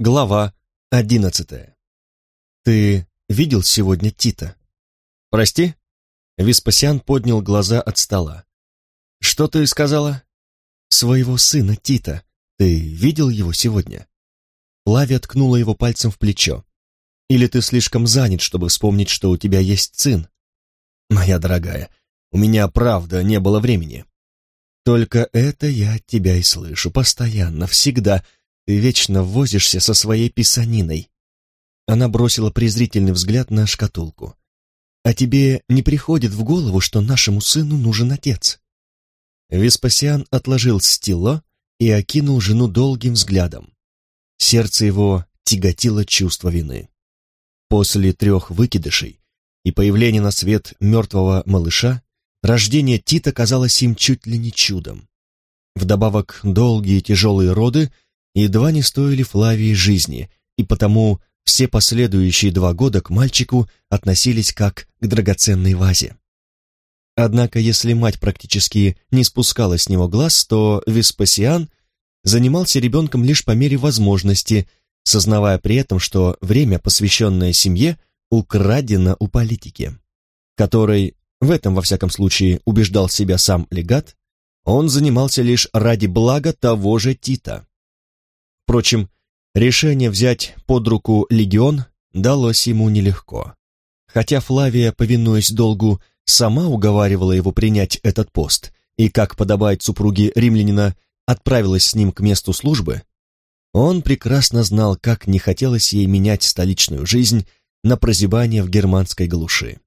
Глава одиннадцатая. «Ты видел сегодня Тита?» «Прости?» Веспасиан поднял глаза от стола. «Что ты сказала?» «Своего сына Тита. Ты видел его сегодня?» Лавия ткнула его пальцем в плечо. «Или ты слишком занят, чтобы вспомнить, что у тебя есть сын?» «Моя дорогая, у меня правда не было времени». «Только это я от тебя и слышу, постоянно, всегда. Ты вечно возишься со своей писаниной». Она бросила презрительный взгляд на шкатулку. «А тебе не приходит в голову, что нашему сыну нужен отец?» Веспасиан отложил стило и окинул жену долгим взглядом. Сердце его тяготило чувство вины. После трех выкидышей и появления на свет мертвого малыша, рождение Тита казалось им чуть ли не чудом. Вдобавок, долгие тяжелые роды едва не стоили Флавии жизни, и потому все последующие два года к мальчику относились как к драгоценной вазе. Однако, если мать практически не спускала с него глаз, то Веспасиан занимался ребенком лишь по мере возможности, сознавая при этом, что время, посвященное семье, украдено у политики, которой, в этом во всяком случае убеждал себя сам легат, он занимался лишь ради блага того же Тита. Впрочем, Решение взять под руку легион далось ему нелегко. Хотя Флавия, повинуясь долгу, сама уговаривала его принять этот пост и, как подобает супруге римлянина, отправилась с ним к месту службы, он прекрасно знал, как не хотелось ей менять столичную жизнь на прозябание в германской глуши.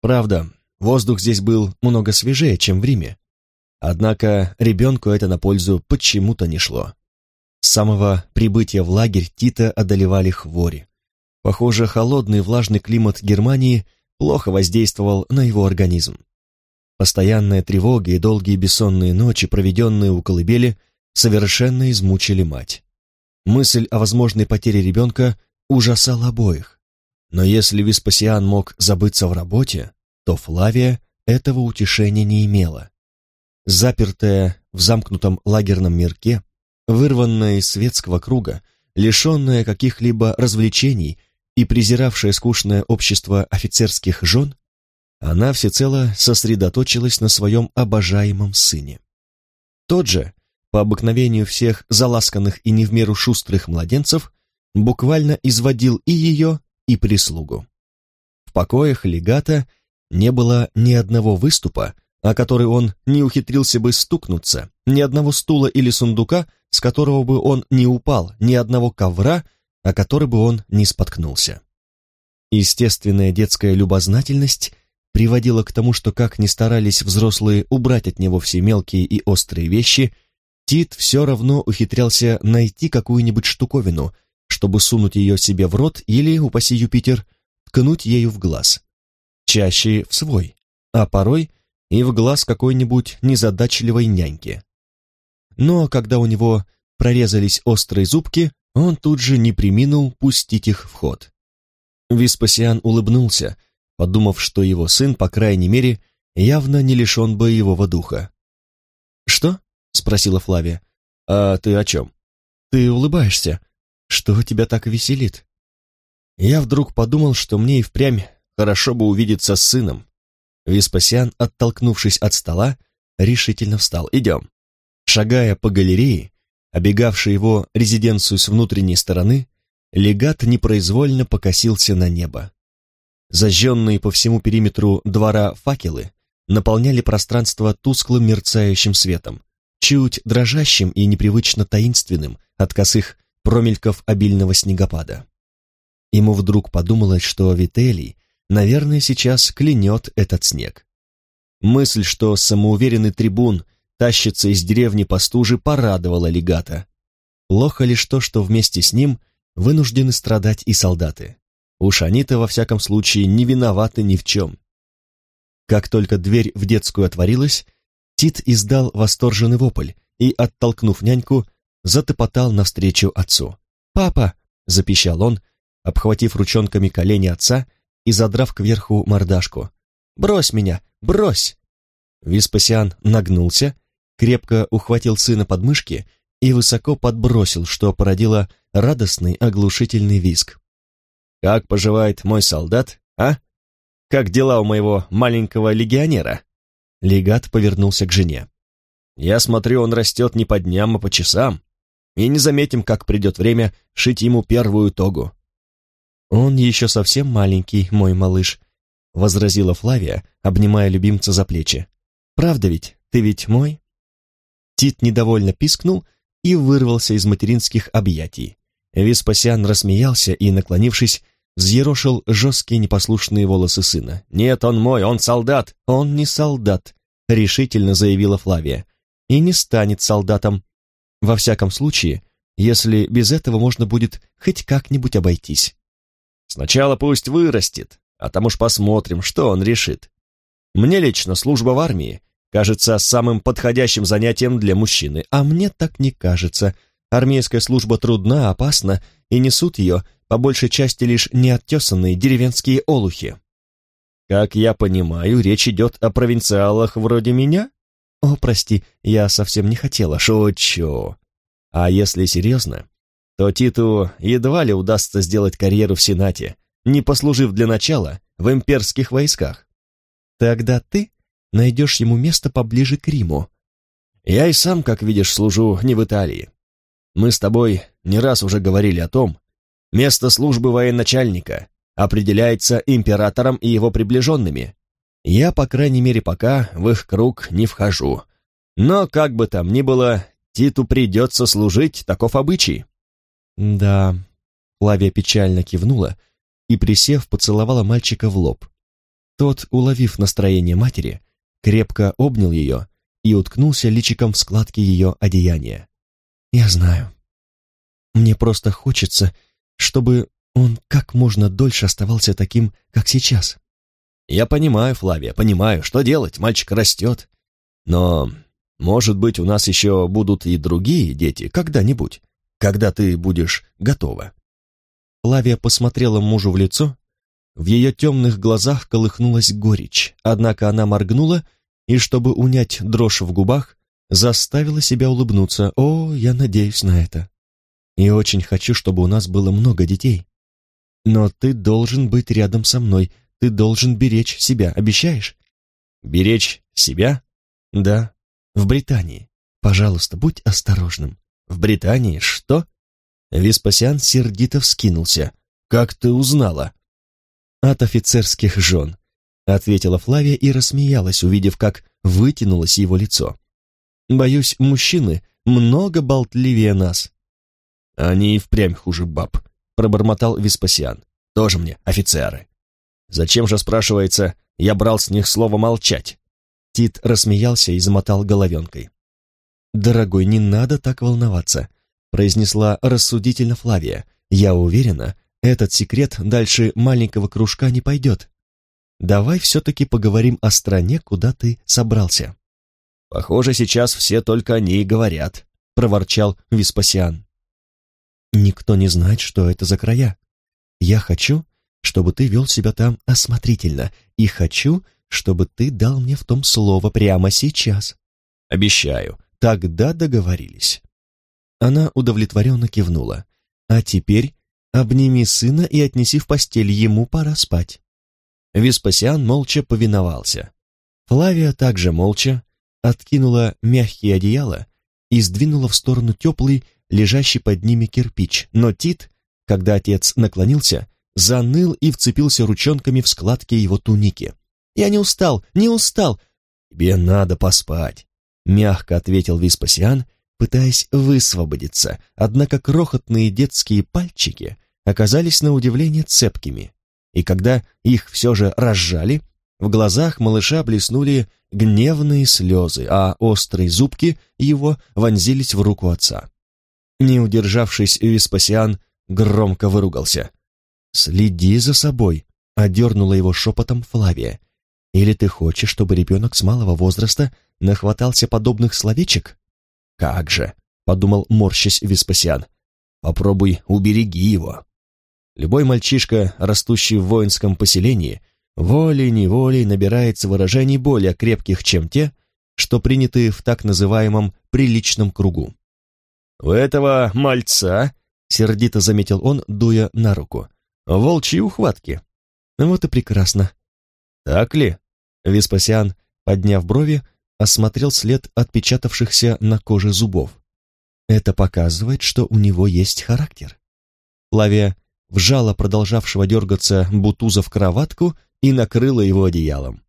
Правда, воздух здесь был много свежее, чем в Риме. Однако ребенку это на пользу почему-то не шло. С самого прибытия в лагерь Тита одолевали хвори. Похоже, холодный влажный климат Германии плохо воздействовал на его организм. Постоянная тревога и долгие бессонные ночи, проведенные у колыбели, совершенно измучили мать. Мысль о возможной потере ребенка ужасала обоих. Но если Веспасиан мог забыться в работе, то Флавия этого утешения не имела. Запертая в замкнутом лагерном мирке, Вырванная из светского круга, лишенная каких-либо развлечений и презиравшая скучное общество офицерских жен, она всецело сосредоточилась на своем обожаемом сыне. Тот же, по обыкновению всех заласканных и не в меру шустрых младенцев, буквально изводил и ее, и прислугу. В покоях легата не было ни одного выступа, о который он не ухитрился бы стукнуться, ни одного стула или сундука, с которого бы он не упал, ни одного ковра, о который бы он не споткнулся. Естественная детская любознательность приводила к тому, что как ни старались взрослые убрать от него все мелкие и острые вещи, Тит все равно ухитрялся найти какую-нибудь штуковину, чтобы сунуть ее себе в рот или, упаси Юпитер, ткнуть ею в глаз. Чаще в свой, а порой и в глаз какой-нибудь незадачливой няньки но когда у него прорезались острые зубки, он тут же не приминул пустить их в ход. Веспасиан улыбнулся, подумав, что его сын, по крайней мере, явно не лишен боевого духа. «Что?» — спросила Флавия. «А ты о чем?» «Ты улыбаешься. Что тебя так веселит?» Я вдруг подумал, что мне и впрямь хорошо бы увидеться с сыном. Веспасиан, оттолкнувшись от стола, решительно встал. «Идем». Шагая по галерее, обегавшей его резиденцию с внутренней стороны, легат непроизвольно покосился на небо. Зажженные по всему периметру двора факелы наполняли пространство тусклым мерцающим светом, чуть дрожащим и непривычно таинственным от косых промельков обильного снегопада. Ему вдруг подумалось, что Вителий, наверное, сейчас клянет этот снег. Мысль, что самоуверенный трибун тащится из деревни по стуже, порадовало легата. Плохо лишь то, что вместе с ним вынуждены страдать и солдаты. Уж они-то, во всяком случае, не виноваты ни в чем. Как только дверь в детскую отворилась, Тит издал восторженный вопль и, оттолкнув няньку, затопотал навстречу отцу. «Папа!» — запищал он, обхватив ручонками колени отца и задрав кверху мордашку. «Брось меня! Брось!» Веспасиан нагнулся крепко ухватил сына под мышки и высоко подбросил, что породило радостный оглушительный визг. «Как поживает мой солдат, а? Как дела у моего маленького легионера?» Легат повернулся к жене. «Я смотрю, он растет не по дням, а по часам, и не заметим, как придет время шить ему первую тогу». «Он еще совсем маленький, мой малыш», — возразила Флавия, обнимая любимца за плечи. «Правда ведь? Ты ведь мой?» Тит недовольно пискнул и вырвался из материнских объятий. Веспасиан рассмеялся и, наклонившись, взъерошил жесткие непослушные волосы сына. «Нет, он мой, он солдат!» «Он не солдат», — решительно заявила Флавия. «И не станет солдатом. Во всяком случае, если без этого можно будет хоть как-нибудь обойтись». «Сначала пусть вырастет, а там уж посмотрим, что он решит. Мне лично служба в армии кажется самым подходящим занятием для мужчины, а мне так не кажется. Армейская служба трудна, опасна, и несут ее по большей части лишь неоттесанные деревенские олухи. Как я понимаю, речь идет о провинциалах вроде меня? О, прости, я совсем не хотела, шучу. А если серьезно, то Титу едва ли удастся сделать карьеру в Сенате, не послужив для начала в имперских войсках. Тогда ты найдешь ему место поближе к Риму. Я и сам, как видишь, служу не в Италии. Мы с тобой не раз уже говорили о том, место службы военачальника определяется императором и его приближенными. Я, по крайней мере, пока в их круг не вхожу. Но, как бы там ни было, Титу придется служить, таков обычай. Да, Флавия печально кивнула и, присев, поцеловала мальчика в лоб. Тот, уловив настроение матери, крепко обнял ее и уткнулся личиком в складки ее одеяния. «Я знаю. Мне просто хочется, чтобы он как можно дольше оставался таким, как сейчас». «Я понимаю, Флавия, понимаю, что делать, мальчик растет. Но, может быть, у нас еще будут и другие дети когда-нибудь, когда ты будешь готова». Флавия посмотрела мужу в лицо в ее темных глазах колыхнулась горечь, однако она моргнула и, чтобы унять дрожь в губах, заставила себя улыбнуться. «О, я надеюсь на это. И очень хочу, чтобы у нас было много детей. Но ты должен быть рядом со мной, ты должен беречь себя, обещаешь?» «Беречь себя?» «Да, в Британии. Пожалуйста, будь осторожным». «В Британии? Что?» Веспасиан сердито вскинулся. «Как ты узнала?» от офицерских жен», — ответила Флавия и рассмеялась, увидев, как вытянулось его лицо. «Боюсь, мужчины много болтливее нас». «Они и впрямь хуже баб», — пробормотал Веспасиан. «Тоже мне офицеры». «Зачем же, спрашивается, я брал с них слово молчать?» Тит рассмеялся и замотал головенкой. «Дорогой, не надо так волноваться», — произнесла рассудительно Флавия. «Я уверена, этот секрет дальше маленького кружка не пойдет. Давай все-таки поговорим о стране, куда ты собрался. Похоже, сейчас все только о ней говорят, проворчал Веспасиан. Никто не знает, что это за края. Я хочу, чтобы ты вел себя там осмотрительно, и хочу, чтобы ты дал мне в том слово прямо сейчас. Обещаю, тогда договорились. Она удовлетворенно кивнула. А теперь Обними сына и отнеси в постель, ему пора спать». Веспасиан молча повиновался. Флавия также молча откинула мягкие одеяла и сдвинула в сторону теплый, лежащий под ними кирпич, но Тит, когда отец наклонился, заныл и вцепился ручонками в складки его туники. «Я не устал, не устал!» «Тебе надо поспать», — мягко ответил Веспасиан, пытаясь высвободиться, однако крохотные детские пальчики оказались на удивление цепкими, и когда их все же разжали, в глазах малыша блеснули гневные слезы, а острые зубки его вонзились в руку отца. Не удержавшись, Веспасиан громко выругался. «Следи за собой», — одернула его шепотом Флавия. «Или ты хочешь, чтобы ребенок с малого возраста нахватался подобных словечек?» «Как же!» — подумал морщась Веспасиан. «Попробуй убереги его». Любой мальчишка, растущий в воинском поселении, волей-неволей набирается выражений более крепких, чем те, что приняты в так называемом «приличном кругу». «У этого мальца», — сердито заметил он, дуя на руку, — «волчьи ухватки». «Вот и прекрасно». «Так ли?» Веспасиан, подняв брови, осмотрел след отпечатавшихся на коже зубов. Это показывает, что у него есть характер. Лавия вжала продолжавшего дергаться Бутуза в кроватку и накрыла его одеялом.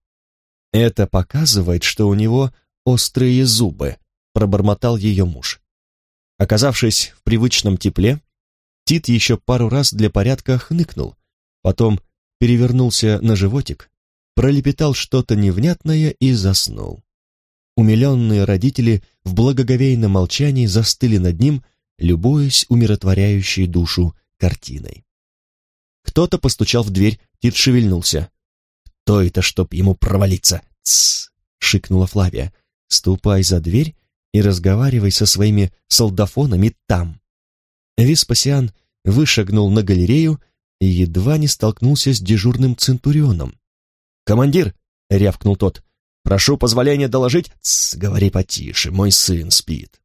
«Это показывает, что у него острые зубы», — пробормотал ее муж. Оказавшись в привычном тепле, Тит еще пару раз для порядка хныкнул, потом перевернулся на животик, пролепетал что-то невнятное и заснул. Умиленные родители в благоговейном молчании застыли над ним, любуясь умиротворяющей душу картиной. Кто-то постучал в дверь, Тит шевельнулся. «Кто это, чтоб ему провалиться?» «Тссс!» — шикнула Флавия. «Ступай за дверь и разговаривай со своими солдафонами там». Веспасиан вышагнул на галерею и едва не столкнулся с дежурным центурионом. «Командир!» — рявкнул тот. «Прошу позволения доложить...» «Тссс, говори потише, мой сын спит».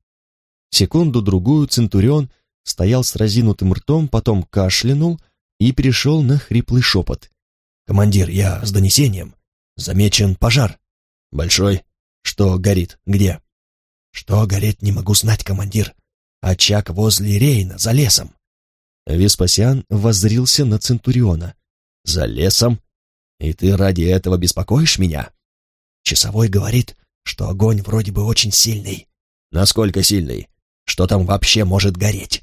Секунду-другую центурион стоял с разинутым ртом, потом кашлянул и перешел на хриплый шепот. «Командир, я с донесением. Замечен пожар. Большой. Что горит? Где?» «Что горит, не могу знать, командир. Очаг возле Рейна, за лесом». Веспасиан воззрился на Центуриона. «За лесом? И ты ради этого беспокоишь меня?» Часовой говорит, что огонь вроде бы очень сильный. Насколько сильный? Что там вообще может гореть?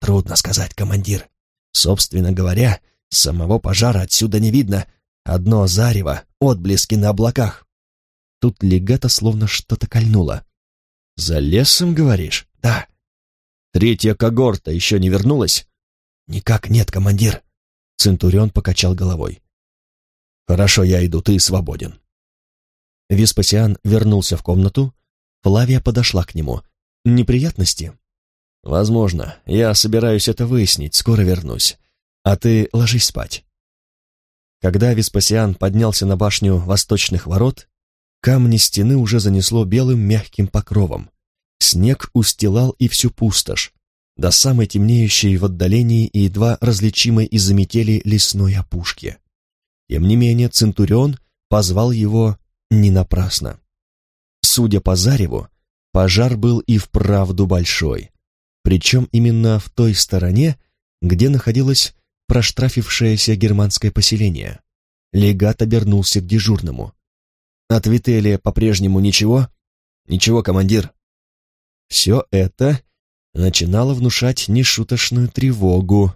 Трудно сказать, командир. Собственно говоря, самого пожара отсюда не видно. Одно зарево, отблески на облаках. Тут легата словно что-то кольнуло. «За лесом, говоришь?» «Да». «Третья когорта еще не вернулась?» «Никак нет, командир». Центурион покачал головой. «Хорошо, я иду, ты свободен». Веспасиан вернулся в комнату. Флавия подошла к нему. «Неприятности?» «Возможно. Я собираюсь это выяснить, скоро вернусь. А ты ложись спать». Когда Веспасиан поднялся на башню восточных ворот, камни стены уже занесло белым мягким покровом. Снег устилал и всю пустошь, до самой темнеющей в отдалении и едва различимой из-за метели лесной опушки. Тем не менее Центурион позвал его не напрасно. Судя по зареву, пожар был и вправду большой, причем именно в той стороне, где находилось проштрафившееся германское поселение. Легат обернулся к дежурному. «От Вителия по-прежнему ничего?» «Ничего, командир». Все это начинало внушать нешуточную тревогу.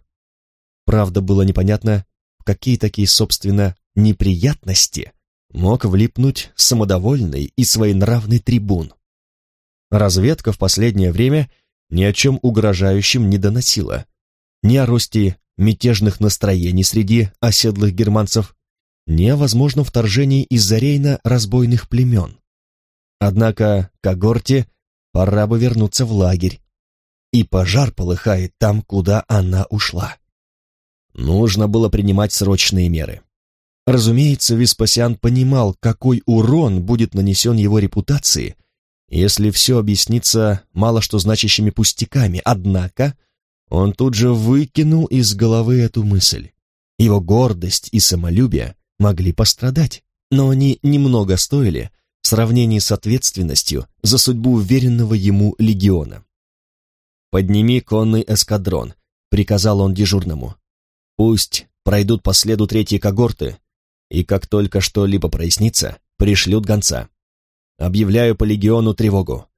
Правда, было непонятно, в какие такие, собственно, неприятности мог влипнуть самодовольный и своенравный трибун. Разведка в последнее время ни о чем угрожающем не доносила. Ни о росте мятежных настроений среди оседлых германцев, ни о возможном вторжении из-за Рейна разбойных племен. Однако когорте пора бы вернуться в лагерь, и пожар полыхает там, куда она ушла. Нужно было принимать срочные меры. Разумеется, Веспасиан понимал, какой урон будет нанесен его репутации, если все объяснится мало что значащими пустяками, однако он тут же выкинул из головы эту мысль. Его гордость и самолюбие могли пострадать, но они немного стоили в сравнении с ответственностью за судьбу уверенного ему легиона. «Подними конный эскадрон», — приказал он дежурному. «Пусть пройдут по следу третьей когорты, и как только что-либо прояснится, пришлют гонца. Объявляю по легиону тревогу.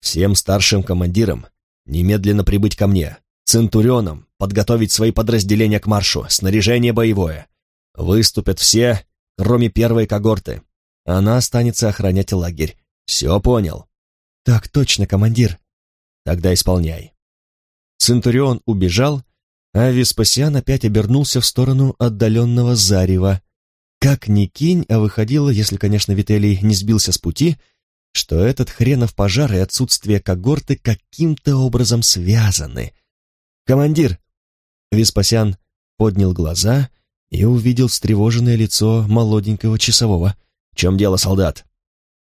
Всем старшим командирам немедленно прибыть ко мне. Центурионам подготовить свои подразделения к маршу, снаряжение боевое. Выступят все, кроме первой когорты. Она останется охранять лагерь. Все понял? Так точно, командир. Тогда исполняй. Центурион убежал, а Веспасиан опять обернулся в сторону отдаленного зарева. Как ни кинь, а выходило, если, конечно, Вителий не сбился с пути, что этот хренов пожар и отсутствие когорты каким-то образом связаны. «Командир!» Веспасян поднял глаза и увидел встревоженное лицо молоденького часового. «В чем дело, солдат?»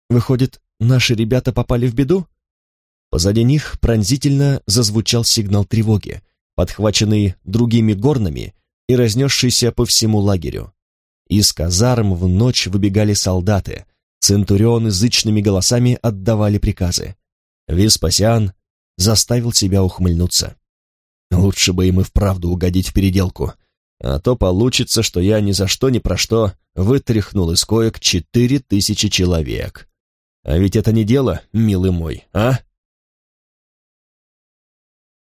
«Выходит, наши ребята попали в беду?» Позади них пронзительно зазвучал сигнал тревоги, подхваченный другими горнами и разнесшийся по всему лагерю. Из казарм в ночь выбегали солдаты, центурионы зычными голосами отдавали приказы. Веспасиан заставил себя ухмыльнуться. Лучше бы им и вправду угодить в переделку, а то получится, что я ни за что ни про что вытряхнул из коек четыре тысячи человек. А ведь это не дело, милый мой, а?